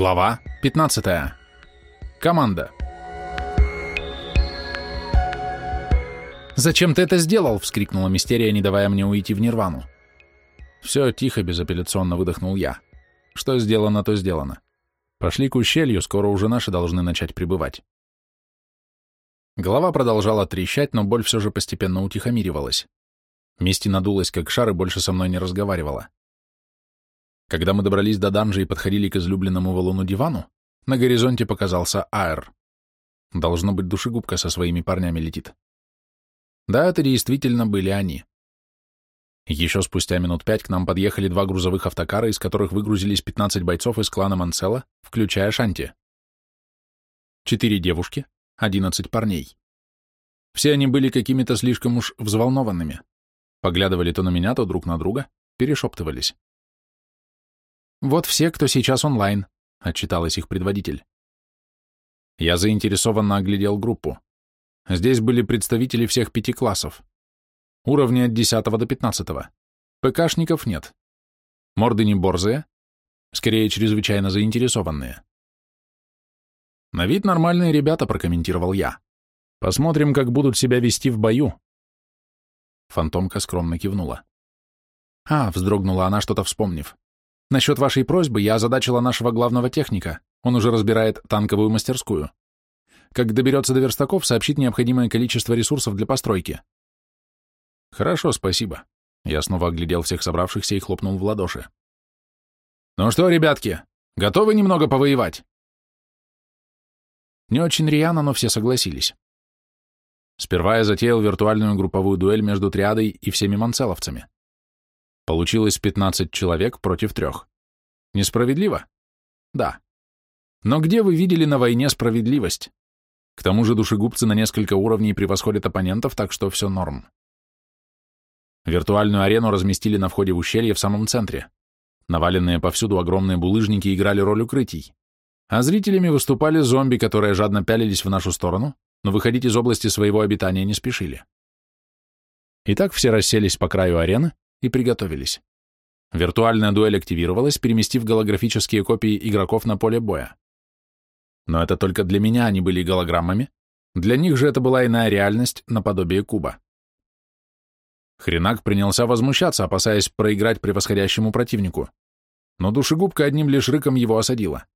Глава 15. Команда. «Зачем ты это сделал?» — вскрикнула Мистерия, не давая мне уйти в нирвану. «Все тихо, безапелляционно выдохнул я. Что сделано, то сделано. Пошли к ущелью, скоро уже наши должны начать прибывать». Голова продолжала трещать, но боль все же постепенно утихомиривалась. Мисти надулась, как шар, и больше со мной не разговаривала. Когда мы добрались до данжа и подходили к излюбленному валуну дивану, на горизонте показался Аэр. Должно быть, душегубка со своими парнями летит. Да, это действительно были они. Еще спустя минут пять к нам подъехали два грузовых автокара, из которых выгрузились 15 бойцов из клана Манцела, включая Шанти. Четыре девушки, 11 парней. Все они были какими-то слишком уж взволнованными. Поглядывали то на меня, то друг на друга, перешептывались. «Вот все, кто сейчас онлайн», — отчиталась их предводитель. Я заинтересованно оглядел группу. Здесь были представители всех пяти классов. Уровни от 10 до 15. ПКшников нет. Морды не борзые, скорее чрезвычайно заинтересованные. На вид нормальные ребята, прокомментировал я. Посмотрим, как будут себя вести в бою. Фантомка скромно кивнула. А, вздрогнула она, что-то вспомнив. Насчет вашей просьбы я озадачила нашего главного техника. Он уже разбирает танковую мастерскую. Как доберется до верстаков, сообщит необходимое количество ресурсов для постройки. Хорошо, спасибо. Я снова оглядел всех собравшихся и хлопнул в ладоши. Ну что, ребятки, готовы немного повоевать? Не очень рьяно, но все согласились. Сперва я затеял виртуальную групповую дуэль между триадой и всеми манцеловцами. Получилось 15 человек против трех. Несправедливо? Да. Но где вы видели на войне справедливость? К тому же душегубцы на несколько уровней превосходят оппонентов, так что все норм. Виртуальную арену разместили на входе в ущелье в самом центре. Наваленные повсюду огромные булыжники играли роль укрытий. А зрителями выступали зомби, которые жадно пялились в нашу сторону, но выходить из области своего обитания не спешили. Итак, все расселись по краю арены, и приготовились. Виртуальная дуэль активировалась, переместив голографические копии игроков на поле боя. Но это только для меня они были голограммами, для них же это была иная реальность наподобие куба. Хренак принялся возмущаться, опасаясь проиграть превосходящему противнику, но душегубка одним лишь рыком его осадила.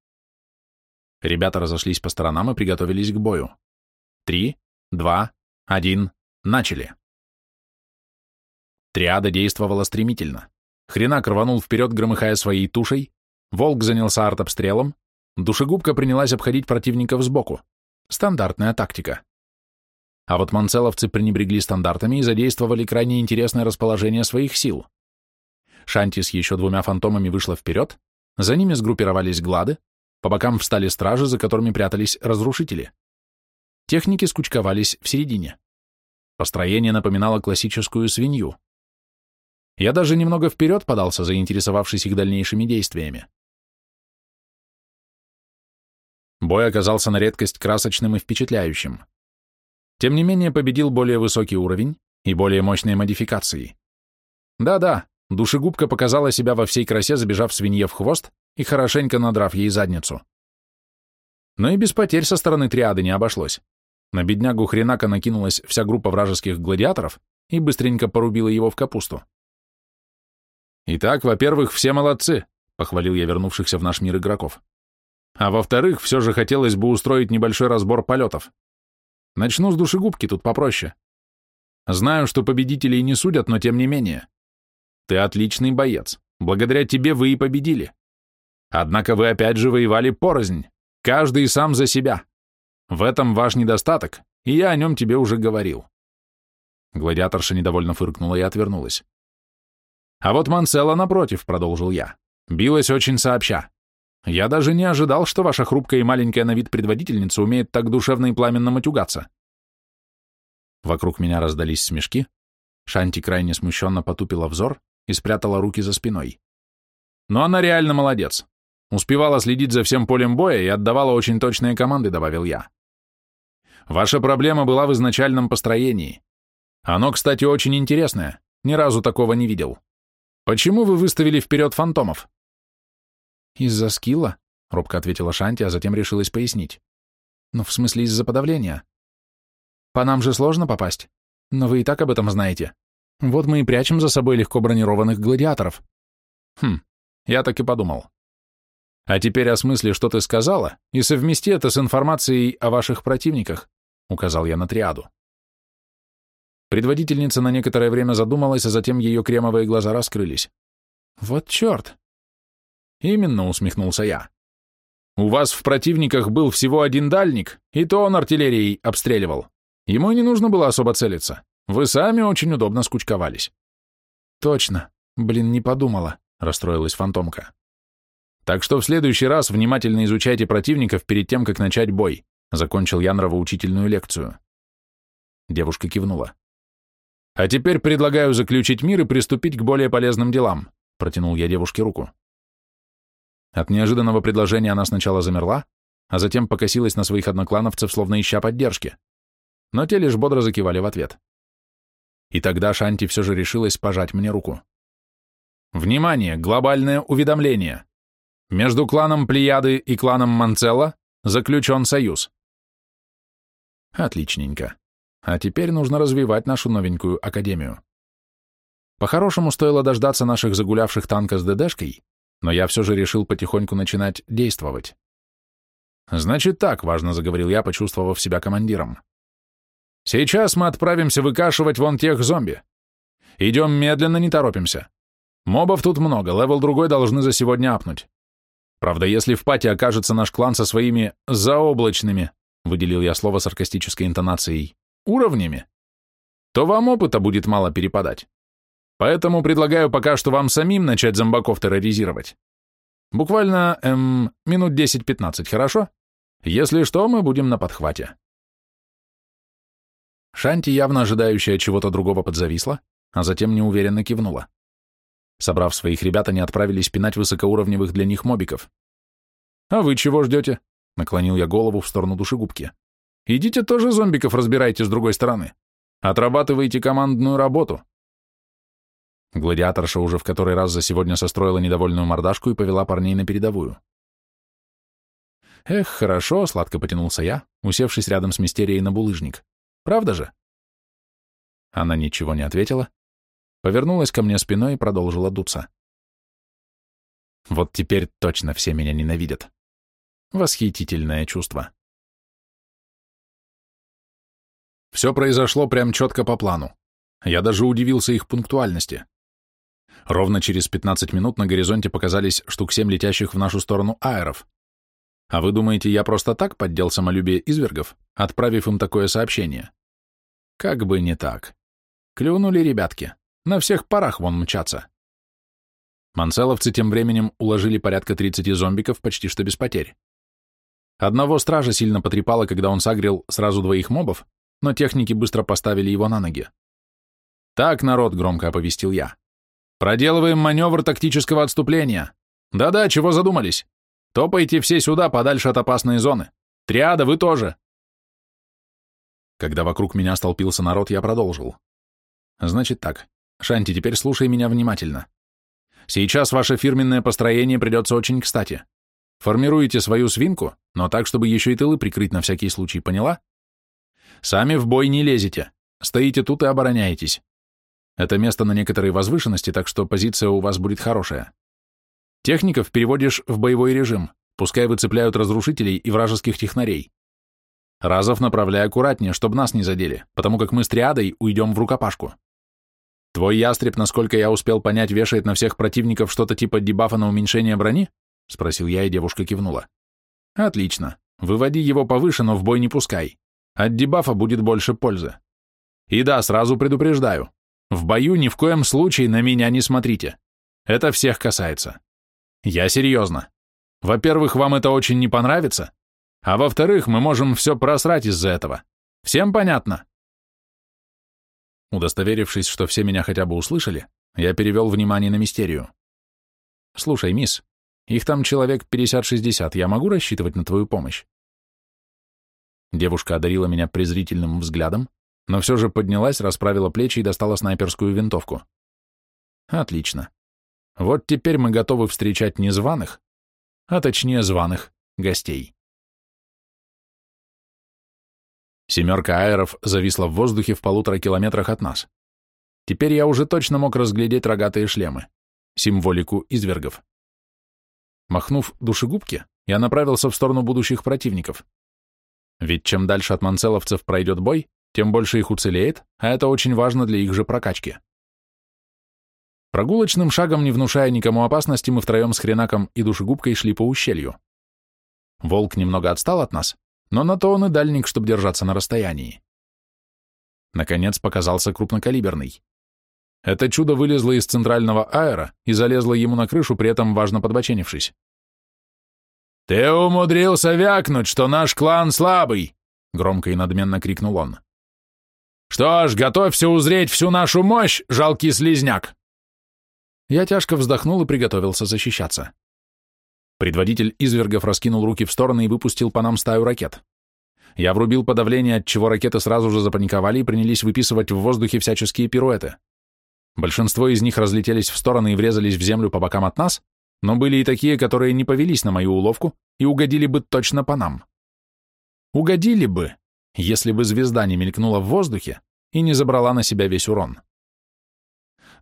Ребята разошлись по сторонам и приготовились к бою. Три, два, один, начали. Триада действовала стремительно. Хренак рванул вперед, громыхая своей тушей, волк занялся артобстрелом, душегубка принялась обходить противников сбоку. Стандартная тактика. А вот манцеловцы пренебрегли стандартами и задействовали крайне интересное расположение своих сил. Шанти с еще двумя фантомами вышла вперед, за ними сгруппировались глады, по бокам встали стражи, за которыми прятались разрушители. Техники скучковались в середине. Построение напоминало классическую свинью. Я даже немного вперед подался, заинтересовавшись их дальнейшими действиями. Бой оказался на редкость красочным и впечатляющим. Тем не менее, победил более высокий уровень и более мощные модификации. Да-да, душегубка показала себя во всей красе, забежав свинье в хвост и хорошенько надрав ей задницу. Но и без потерь со стороны триады не обошлось. На беднягу Хренака накинулась вся группа вражеских гладиаторов и быстренько порубила его в капусту. Итак, во-первых, все молодцы, похвалил я вернувшихся в наш мир игроков. А во-вторых, все же хотелось бы устроить небольшой разбор полетов. Начну с душегубки, тут попроще. Знаю, что победителей не судят, но тем не менее. Ты отличный боец. Благодаря тебе вы и победили. Однако вы опять же воевали порознь, каждый сам за себя. В этом ваш недостаток, и я о нем тебе уже говорил. Гладиаторша недовольно фыркнула и отвернулась. А вот Манцелла, напротив, продолжил я, билась очень сообща. Я даже не ожидал, что ваша хрупкая и маленькая на вид предводительница умеет так душевно и пламенно матюгаться. Вокруг меня раздались смешки. Шанти крайне смущенно потупила взор и спрятала руки за спиной. Но она реально молодец. Успевала следить за всем полем боя и отдавала очень точные команды, добавил я. Ваша проблема была в изначальном построении. Оно, кстати, очень интересное. Ни разу такого не видел. Почему вы выставили вперед фантомов? Из-за скилла, — робко ответила Шанти, а затем решилась пояснить. «Ну, в смысле, из-за подавления. По нам же сложно попасть, но вы и так об этом знаете. Вот мы и прячем за собой легко бронированных гладиаторов». «Хм, я так и подумал. А теперь осмысли, что ты сказала, и совмести это с информацией о ваших противниках», — указал я на триаду. Предводительница на некоторое время задумалась, а затем ее кремовые глаза раскрылись. «Вот черт!» «Именно», — усмехнулся я. «У вас в противниках был всего один дальник, и то он артиллерией обстреливал. Ему не нужно было особо целиться. Вы сами очень удобно скучковались». «Точно. Блин, не подумала», — расстроилась фантомка. «Так что в следующий раз внимательно изучайте противников перед тем, как начать бой», — закончил я нравоучительную лекцию. Девушка кивнула. «А теперь предлагаю заключить мир и приступить к более полезным делам», — протянул я девушке руку. От неожиданного предложения она сначала замерла, а затем покосилась на своих одноклановцев, словно ища поддержки. Но те лишь бодро закивали в ответ. И тогда Шанти все же решилась пожать мне руку. «Внимание! Глобальное уведомление! Между кланом Плеяды и кланом Манцелла заключен союз». Отличненько. А теперь нужно развивать нашу новенькую академию. По-хорошему, стоило дождаться наших загулявших танка с ДДшкой но я все же решил потихоньку начинать действовать. «Значит так», — важно заговорил я, почувствовав себя командиром. «Сейчас мы отправимся выкашивать вон тех зомби. Идем медленно, не торопимся. Мобов тут много, левел другой должны за сегодня апнуть. Правда, если в пати окажется наш клан со своими заоблачными, выделил я слово саркастической интонацией, уровнями, то вам опыта будет мало перепадать. Поэтому предлагаю пока что вам самим начать зомбаков терроризировать. Буквально, эм, минут 10-15, хорошо? Если что, мы будем на подхвате. Шанти, явно ожидающая чего-то другого, подзависла, а затем неуверенно кивнула. Собрав своих ребят, они отправились пинать высокоуровневых для них мобиков. «А вы чего ждете?» — наклонил я голову в сторону душегубки. «Идите тоже зомбиков разбирайте с другой стороны. Отрабатывайте командную работу. Гладиаторша уже в который раз за сегодня состроила недовольную мордашку и повела парней на передовую. Эх, хорошо, сладко потянулся я, усевшись рядом с мистерией на булыжник. Правда же? Она ничего не ответила, повернулась ко мне спиной и продолжила дуться. Вот теперь точно все меня ненавидят. Восхитительное чувство. Все произошло прям четко по плану. Я даже удивился их пунктуальности. Ровно через 15 минут на горизонте показались штук семь летящих в нашу сторону аэров. А вы думаете, я просто так поддел самолюбие извергов, отправив им такое сообщение? Как бы не так. Клюнули ребятки. На всех парах вон мчатся. Манцеловцы тем временем уложили порядка 30 зомбиков почти что без потерь. Одного стража сильно потрепало, когда он сагрил сразу двоих мобов, но техники быстро поставили его на ноги. «Так, народ», — громко оповестил я. Проделываем маневр тактического отступления. Да-да, чего задумались? Топайте все сюда, подальше от опасной зоны. Триада, вы тоже. Когда вокруг меня столпился народ, я продолжил. Значит так, Шанти, теперь слушай меня внимательно. Сейчас ваше фирменное построение придется очень кстати. Формируете свою свинку, но так, чтобы еще и тылы прикрыть на всякий случай, поняла? Сами в бой не лезете. Стоите тут и обороняетесь. Это место на некоторой возвышенности, так что позиция у вас будет хорошая. Техников переводишь в боевой режим, пускай выцепляют разрушителей и вражеских технарей. Разов направляй аккуратнее, чтобы нас не задели, потому как мы с триадой уйдем в рукопашку. Твой ястреб, насколько я успел понять, вешает на всех противников что-то типа дебафа на уменьшение брони? Спросил я, и девушка кивнула. Отлично. Выводи его повыше, но в бой не пускай. От дебафа будет больше пользы. И да, сразу предупреждаю, в бою ни в коем случае на меня не смотрите. Это всех касается. Я серьезно. Во-первых, вам это очень не понравится, а во-вторых, мы можем все просрать из-за этого. Всем понятно? Удостоверившись, что все меня хотя бы услышали, я перевел внимание на мистерию. «Слушай, мисс, их там человек 50-60, я могу рассчитывать на твою помощь?» Девушка одарила меня презрительным взглядом, но все же поднялась, расправила плечи и достала снайперскую винтовку. Отлично. Вот теперь мы готовы встречать незваных, а точнее званых гостей. Семерка аэров зависла в воздухе в полутора километрах от нас. Теперь я уже точно мог разглядеть рогатые шлемы, символику извергов. Махнув душегубки, я направился в сторону будущих противников. Ведь чем дальше от манцеловцев пройдет бой, тем больше их уцелеет, а это очень важно для их же прокачки. Прогулочным шагом, не внушая никому опасности, мы втроем с хренаком и душегубкой шли по ущелью. Волк немного отстал от нас, но на то он и дальник, чтобы держаться на расстоянии. Наконец показался крупнокалиберный. Это чудо вылезло из центрального аэра и залезло ему на крышу, при этом важно подбоченившись. «Ты умудрился вякнуть, что наш клан слабый!» — громко и надменно крикнул он. «Что ж, готовься узреть всю нашу мощь, жалкий слизняк!» Я тяжко вздохнул и приготовился защищаться. Предводитель извергов раскинул руки в стороны и выпустил по нам стаю ракет. Я врубил подавление, от чего ракеты сразу же запаниковали и принялись выписывать в воздухе всяческие пируэты. Большинство из них разлетелись в стороны и врезались в землю по бокам от нас, но были и такие, которые не повелись на мою уловку и угодили бы точно по нам. Угодили бы, если бы звезда не мелькнула в воздухе и не забрала на себя весь урон.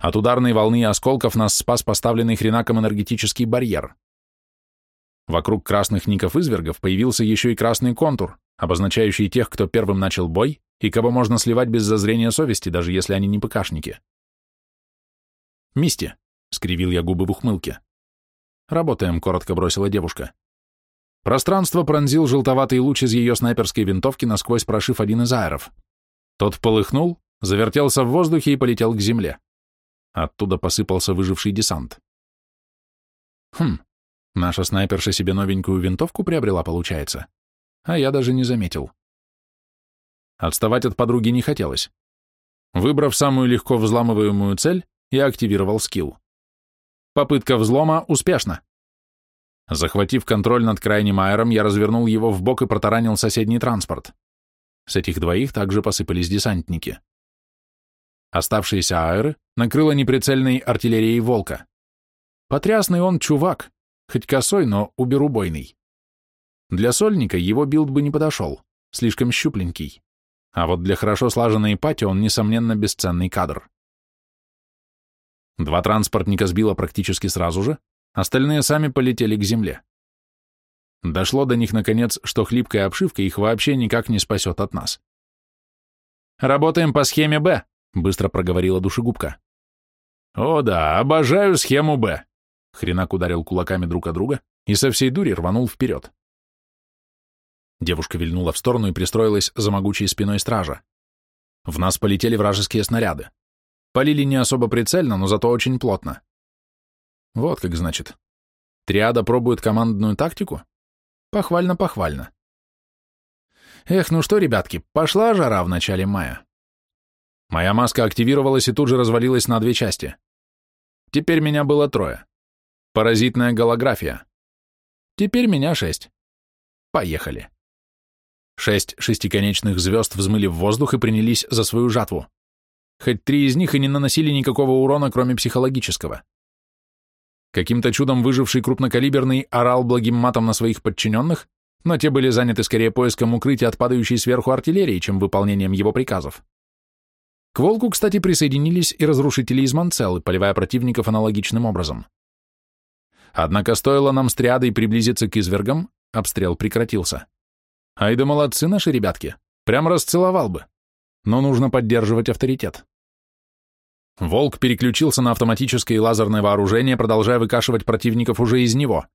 От ударной волны и осколков нас спас поставленный хренаком энергетический барьер. Вокруг красных ников извергов появился еще и красный контур, обозначающий тех, кто первым начал бой и кого можно сливать без зазрения совести, даже если они не ПКшники. «Мисти», — скривил я губы в ухмылке. «Работаем», — коротко бросила девушка. Пространство пронзил желтоватый луч из ее снайперской винтовки, насквозь прошив один из аэров. Тот полыхнул, завертелся в воздухе и полетел к земле. Оттуда посыпался выживший десант. Хм, наша снайперша себе новенькую винтовку приобрела, получается. А я даже не заметил. Отставать от подруги не хотелось. Выбрав самую легко взламываемую цель, я активировал скилл. Попытка взлома успешна. Захватив контроль над крайним аэром, я развернул его в бок и протаранил соседний транспорт. С этих двоих также посыпались десантники. Оставшиеся аэры накрыло неприцельной артиллерией «Волка». Потрясный он чувак, хоть косой, но уберубойный. Для сольника его билд бы не подошел, слишком щупленький. А вот для хорошо слаженной пати он, несомненно, бесценный кадр. Два транспортника сбило практически сразу же, остальные сами полетели к земле. Дошло до них, наконец, что хлипкая обшивка их вообще никак не спасет от нас. «Работаем по схеме «Б», — быстро проговорила душегубка. «О да, обожаю схему «Б». Хренак ударил кулаками друг о друга и со всей дури рванул вперед. Девушка вильнула в сторону и пристроилась за могучей спиной стража. В нас полетели вражеские снаряды. Полили не особо прицельно, но зато очень плотно. Вот как значит. Триада пробует командную тактику? Похвально-похвально. Эх, ну что, ребятки, пошла жара в начале мая. Моя маска активировалась и тут же развалилась на две части. Теперь меня было трое. Паразитная голография. Теперь меня шесть. Поехали. Шесть шестиконечных звезд взмыли в воздух и принялись за свою жатву. Хоть три из них и не наносили никакого урона, кроме психологического. Каким-то чудом выживший крупнокалиберный орал благим матом на своих подчиненных, но те были заняты скорее поиском укрытия от падающей сверху артиллерии, чем выполнением его приказов. К «Волку», кстати, присоединились и разрушители из Манцеллы, поливая противников аналогичным образом. Однако стоило нам с триадой приблизиться к извергам, обстрел прекратился. Ай да молодцы наши ребятки, прям расцеловал бы. Но нужно поддерживать авторитет. Волк переключился на автоматическое и лазерное вооружение, продолжая выкашивать противников уже из него.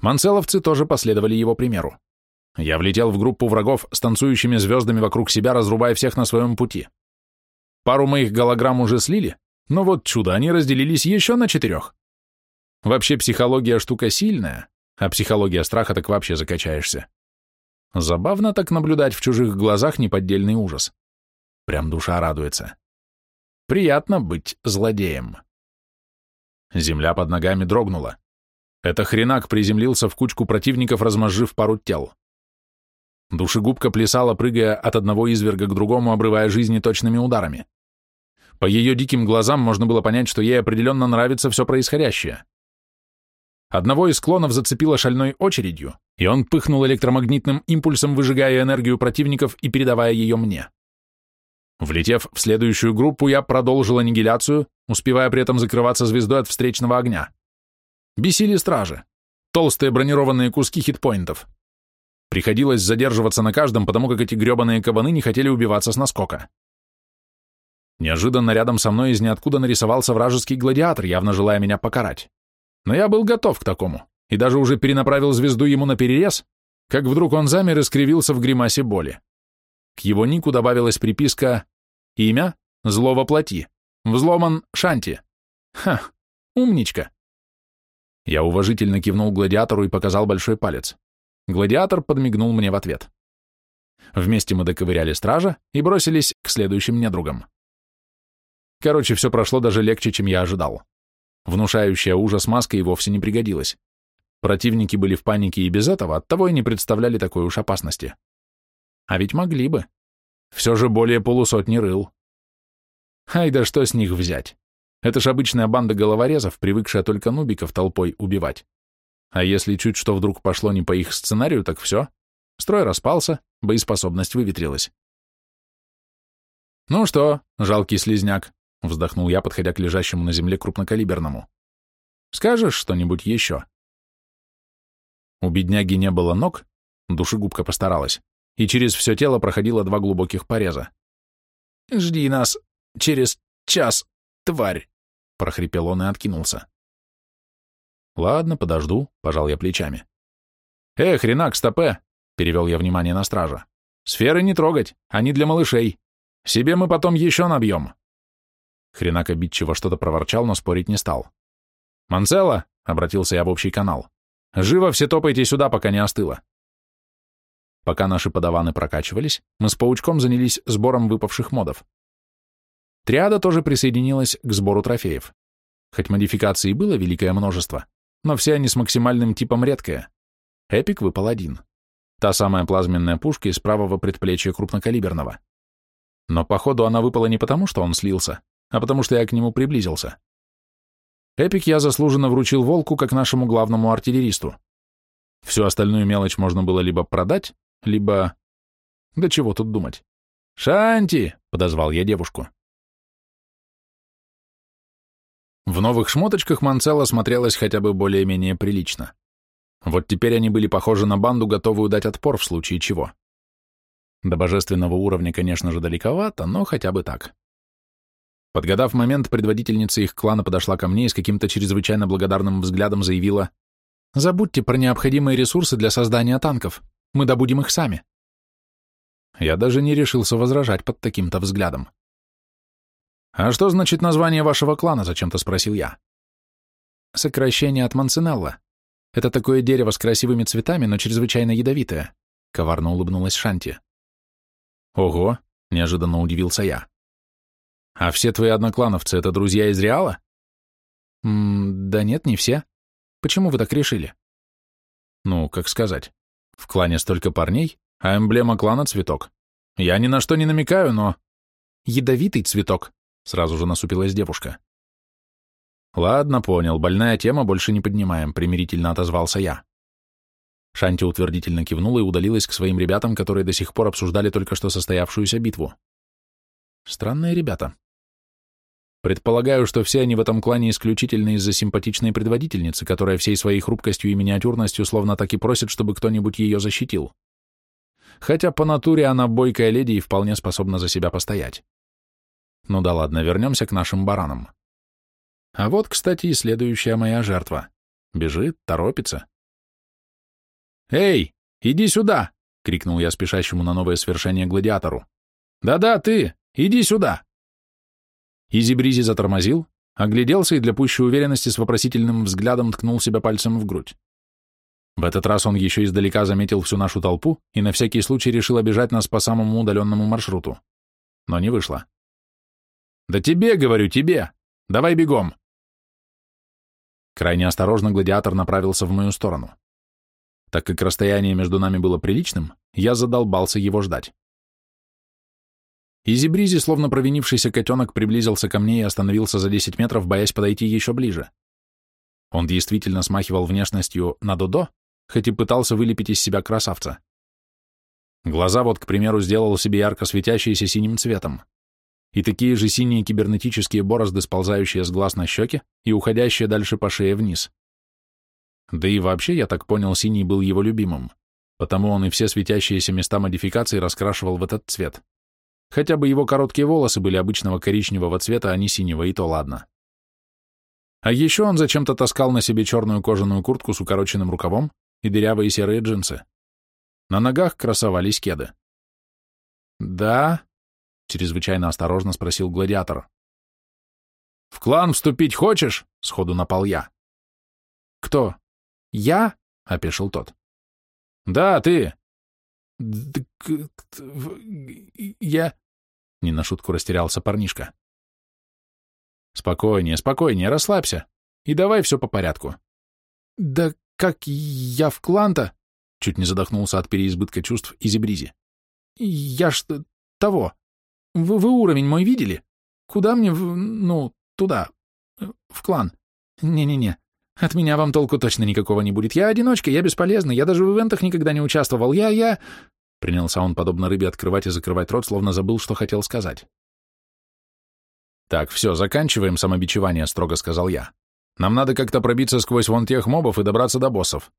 Манцеловцы тоже последовали его примеру. Я влетел в группу врагов с танцующими звездами вокруг себя, разрубая всех на своем пути. Пару моих голограмм уже слили, но вот чудо, они разделились еще на четырех. Вообще психология штука сильная, а психология страха так вообще закачаешься. Забавно так наблюдать в чужих глазах неподдельный ужас. Прям душа радуется. Приятно быть злодеем. Земля под ногами дрогнула. Это хренак приземлился в кучку противников, размозжив пару тел. Душегубка плясала, прыгая от одного изверга к другому, обрывая жизни точными ударами. По ее диким глазам можно было понять, что ей определенно нравится все происходящее. Одного из склонов зацепило шальной очередью, и он пыхнул электромагнитным импульсом, выжигая энергию противников и передавая ее мне. Влетев в следующую группу, я продолжил аннигиляцию, успевая при этом закрываться звездой от встречного огня. Бесили стражи. Толстые бронированные куски хитпоинтов. Приходилось задерживаться на каждом, потому как эти гребаные кабаны не хотели убиваться с наскока. Неожиданно рядом со мной из ниоткуда нарисовался вражеский гладиатор, явно желая меня покарать. Но я был готов к такому, и даже уже перенаправил звезду ему на перерез, как вдруг он замер и скривился в гримасе боли. К его нику добавилась приписка «Имя? Зло воплоти. Взломан Шанти». Ха, умничка. Я уважительно кивнул гладиатору и показал большой палец. Гладиатор подмигнул мне в ответ. Вместе мы доковыряли стража и бросились к следующим недругам. Короче, все прошло даже легче, чем я ожидал. Внушающая ужас маска и вовсе не пригодилась. Противники были в панике и без этого, оттого и не представляли такой уж опасности. А ведь могли бы. Все же более полусотни рыл. Ай да что с них взять? Это ж обычная банда головорезов, привыкшая только нубиков толпой убивать. А если чуть что вдруг пошло не по их сценарию, так все. Строй распался, боеспособность выветрилась. «Ну что, жалкий слизняк, — вздохнул я, подходя к лежащему на земле крупнокалиберному. «Скажешь что-нибудь еще?» У бедняги не было ног, душегубка постаралась, и через все тело проходило два глубоких пореза. «Жди нас через час, тварь!» — прохрипел он и откинулся. «Ладно, подожду», — пожал я плечами. «Эх, хренак, стопе!» — перевел я внимание на стража. «Сферы не трогать, они для малышей. Себе мы потом еще набьем». Хренак обидчиво что-то проворчал, но спорить не стал. «Манцелло!» — обратился я в общий канал. «Живо все топайте сюда, пока не остыло!» Пока наши подаваны прокачивались, мы с паучком занялись сбором выпавших модов. Триада тоже присоединилась к сбору трофеев. Хоть модификаций было великое множество, но все они с максимальным типом редкие. Эпик выпал один. Та самая плазменная пушка из правого предплечья крупнокалиберного. Но, походу, она выпала не потому, что он слился, а потому что я к нему приблизился. Эпик я заслуженно вручил Волку как нашему главному артиллеристу. Всю остальную мелочь можно было либо продать, либо... Да чего тут думать. «Шанти!» — подозвал я девушку. В новых шмоточках Манцелла смотрелась хотя бы более-менее прилично. Вот теперь они были похожи на банду, готовую дать отпор в случае чего. До божественного уровня, конечно же, далековато, но хотя бы так. Подгадав момент, предводительница их клана подошла ко мне и с каким-то чрезвычайно благодарным взглядом заявила, «Забудьте про необходимые ресурсы для создания танков. Мы добудем их сами». Я даже не решился возражать под таким-то взглядом. «А что значит название вашего клана?» — зачем-то спросил я. «Сокращение от Мансинелла. Это такое дерево с красивыми цветами, но чрезвычайно ядовитое», — коварно улыбнулась Шанти. «Ого!» — неожиданно удивился я. А все твои одноклановцы — это друзья из Реала? М да нет, не все. Почему вы так решили? Ну, как сказать. В клане столько парней, а эмблема клана — цветок. Я ни на что не намекаю, но... Ядовитый цветок, сразу же насупилась девушка. Ладно, понял, больная тема, больше не поднимаем, примирительно отозвался я. Шанти утвердительно кивнула и удалилась к своим ребятам, которые до сих пор обсуждали только что состоявшуюся битву. Странные ребята. Предполагаю, что все они в этом клане исключительно из-за симпатичной предводительницы, которая всей своей хрупкостью и миниатюрностью словно так и просит, чтобы кто-нибудь ее защитил. Хотя по натуре она бойкая леди и вполне способна за себя постоять. Ну да ладно, вернемся к нашим баранам. А вот, кстати, и следующая моя жертва. Бежит, торопится. «Эй, иди сюда!» — крикнул я спешащему на новое свершение гладиатору. «Да-да, ты! Иди сюда!» Изи-бризи затормозил, огляделся и для пущей уверенности с вопросительным взглядом ткнул себя пальцем в грудь. В этот раз он еще издалека заметил всю нашу толпу и на всякий случай решил обижать нас по самому удаленному маршруту. Но не вышло. «Да тебе, говорю, тебе! Давай бегом!» Крайне осторожно гладиатор направился в мою сторону. Так как расстояние между нами было приличным, я задолбался его ждать. Изи-бризи, словно провинившийся котенок, приблизился ко мне и остановился за 10 метров, боясь подойти еще ближе. Он действительно смахивал внешностью на Додо, хоть и пытался вылепить из себя красавца. Глаза вот, к примеру, сделал себе ярко светящиеся синим цветом. И такие же синие кибернетические борозды, сползающие с глаз на щеки и уходящие дальше по шее вниз. Да и вообще, я так понял, синий был его любимым, потому он и все светящиеся места модификации раскрашивал в этот цвет. Хотя бы его короткие волосы были обычного коричневого цвета, а не синего, и то ладно. А еще он зачем-то таскал на себе черную кожаную куртку с укороченным рукавом и дырявые серые джинсы. На ногах красовались кеды. «Да?» — чрезвычайно осторожно спросил гладиатор. «В клан вступить хочешь?» — сходу напал я. «Кто? Я?» — опешил тот. «Да, ты». «Я...» — не на шутку растерялся парнишка. «Спокойнее, спокойнее, расслабься. И давай все по порядку». «Да как я в клан-то?» Чуть не задохнулся от переизбытка чувств Изи-Бризи. «Я ж того. Вы, вы уровень мой видели? Куда мне в... ну, туда, в клан? Не-не-не, от меня вам толку точно никакого не будет. Я одиночка, я бесполезный, я даже в ивентах никогда не участвовал. Я, я...» Принялся он, подобно рыбе, открывать и закрывать рот, словно забыл, что хотел сказать. «Так, все, заканчиваем самобичевание», — строго сказал я. «Нам надо как-то пробиться сквозь вон тех мобов и добраться до боссов.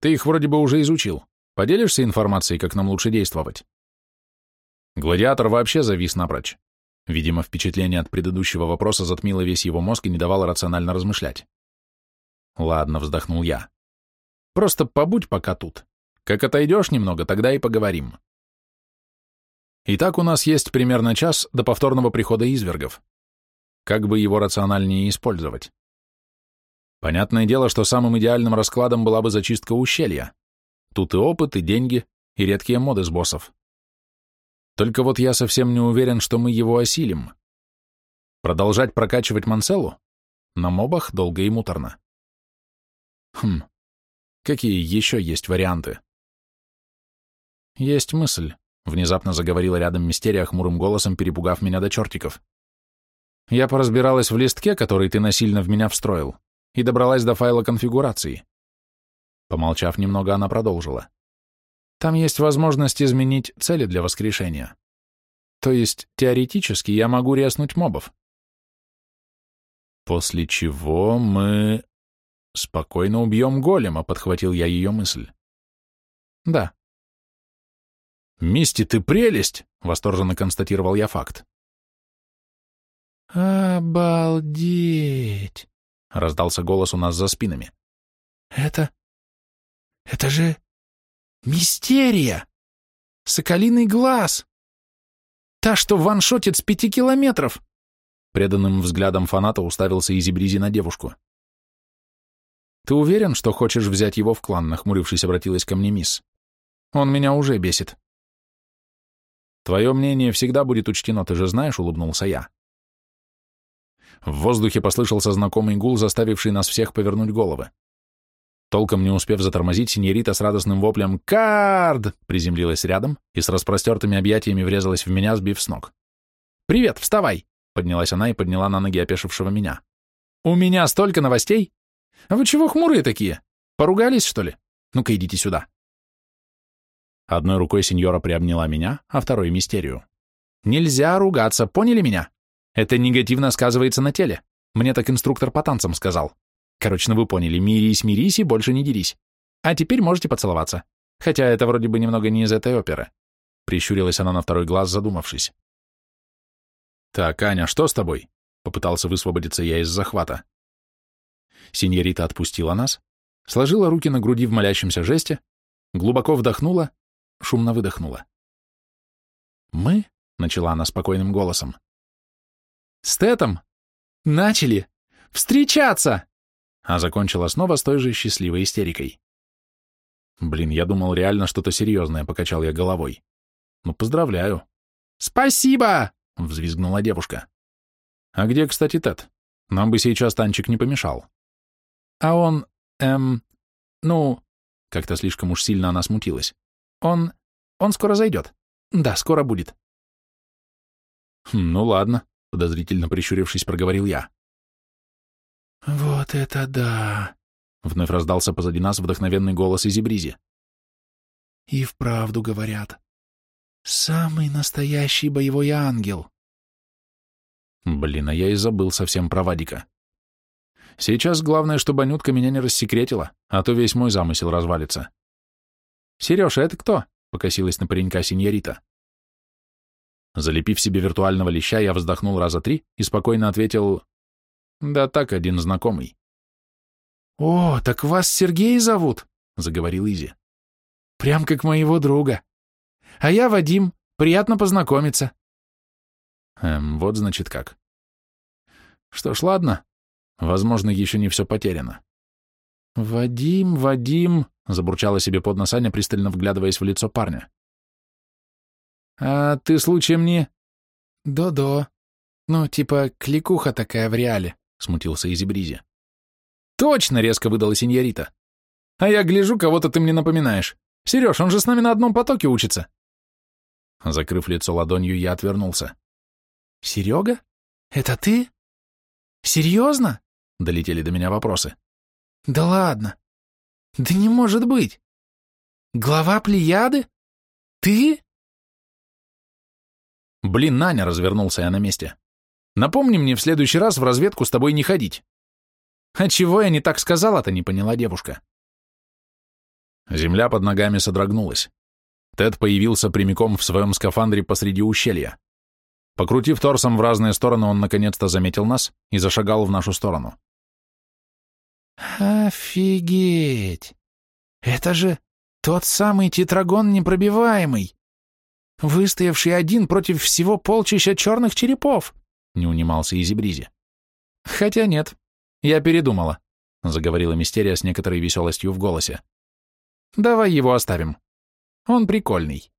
Ты их вроде бы уже изучил. Поделишься информацией, как нам лучше действовать?» Гладиатор вообще завис напрочь. Видимо, впечатление от предыдущего вопроса затмило весь его мозг и не давало рационально размышлять. «Ладно», — вздохнул я. «Просто побудь пока тут. Как отойдешь немного, тогда и поговорим». Итак, у нас есть примерно час до повторного прихода извергов. Как бы его рациональнее использовать? Понятное дело, что самым идеальным раскладом была бы зачистка ущелья. Тут и опыт, и деньги, и редкие моды с боссов. Только вот я совсем не уверен, что мы его осилим. Продолжать прокачивать Манселу? На мобах долго и муторно. Хм, какие еще есть варианты? Есть мысль, внезапно заговорила рядом Мистерия хмурым голосом, перепугав меня до чертиков. Я поразбиралась в листке, который ты насильно в меня встроил и добралась до файла конфигурации. Помолчав немного, она продолжила. Там есть возможность изменить цели для воскрешения. То есть, теоретически, я могу резнуть мобов. После чего мы... Спокойно убьем голема, подхватил я ее мысль. Да. Мисти, ты прелесть, восторженно констатировал я факт. Обалдеть! Раздался голос у нас за спинами. «Это... это же... мистерия! Соколиный глаз! Та, что ваншотит с пяти километров!» Преданным взглядом фаната уставился Изибризи на девушку. «Ты уверен, что хочешь взять его в клан?» Нахмурившись, обратилась ко мне мисс. «Он меня уже бесит». «Твое мнение всегда будет учтено, ты же знаешь», — улыбнулся я. В воздухе послышался знакомый гул, заставивший нас всех повернуть головы. Толком не успев затормозить, синьорита с радостным воплем «Кард!» приземлилась рядом и с распростертыми объятиями врезалась в меня, сбив с ног. «Привет, вставай!» — поднялась она и подняла на ноги опешившего меня. «У меня столько новостей! А вы чего хмурые такие? Поругались, что ли? Ну-ка, идите сюда!» Одной рукой сеньора приобняла меня, а второй — мистерию. «Нельзя ругаться, поняли меня? Это негативно сказывается на теле. Мне так инструктор по танцам сказал. Короче, ну вы поняли, мирись, мирись и больше не дерись. А теперь можете поцеловаться. Хотя это вроде бы немного не из этой оперы. Прищурилась она на второй глаз, задумавшись. «Так, Аня, что с тобой?» Попытался высвободиться я из захвата. Синьорита отпустила нас, сложила руки на груди в молящемся жесте, глубоко вдохнула, шумно выдохнула. «Мы?» — начала она спокойным голосом. С Тетом? Начали! Встречаться!» А закончила снова с той же счастливой истерикой. «Блин, я думал реально что-то серьезное», — покачал я головой. «Ну, поздравляю». «Спасибо!» — взвизгнула девушка. «А где, кстати, Тед? Нам бы сейчас танчик не помешал». «А он... эм... ну...» Как-то слишком уж сильно она смутилась. «Он... он скоро зайдет. Да, скоро будет». «Хм, «Ну ладно», подозрительно прищурившись, проговорил я. «Вот это да!» — вновь раздался позади нас вдохновенный голос Изибризи. «И вправду говорят. Самый настоящий боевой ангел!» Блин, а я и забыл совсем про Вадика. Сейчас главное, чтобы Анютка меня не рассекретила, а то весь мой замысел развалится. «Сереж, а это кто?» — покосилась на паренька синьорита. Залепив себе виртуального леща, я вздохнул раза три и спокойно ответил «Да так, один знакомый». «О, так вас Сергей зовут?» — заговорил Изи. «Прям как моего друга. А я Вадим, приятно познакомиться». Эм, вот значит как. Что ж, ладно. Возможно, еще не все потеряно. «Вадим, Вадим», — забурчала себе под нос Аня, пристально вглядываясь в лицо парня. «А ты случаем не...» «До-до. Ну, типа, кликуха такая в реале», — смутился Изибризи. «Точно!» — резко выдала сеньорита. «А я гляжу, кого-то ты мне напоминаешь. Сереж, он же с нами на одном потоке учится». Закрыв лицо ладонью, я отвернулся. «Серега? Это ты? Серьезно?» — долетели до меня вопросы. «Да ладно! Да не может быть! Глава Плеяды? Ты?» «Блин, Наня!» — развернулся я на месте. «Напомни мне в следующий раз в разведку с тобой не ходить». «А чего я не так сказала-то?» — не поняла девушка. Земля под ногами содрогнулась. Тед появился прямиком в своем скафандре посреди ущелья. Покрутив торсом в разные стороны, он наконец-то заметил нас и зашагал в нашу сторону. «Офигеть! Это же тот самый тетрагон непробиваемый!» выстоявший один против всего полчища черных черепов, не унимался Изибризи. Хотя нет, я передумала, заговорила Мистерия с некоторой веселостью в голосе. Давай его оставим. Он прикольный.